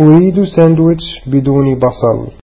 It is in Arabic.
أريد ساندويتش بدون بصل.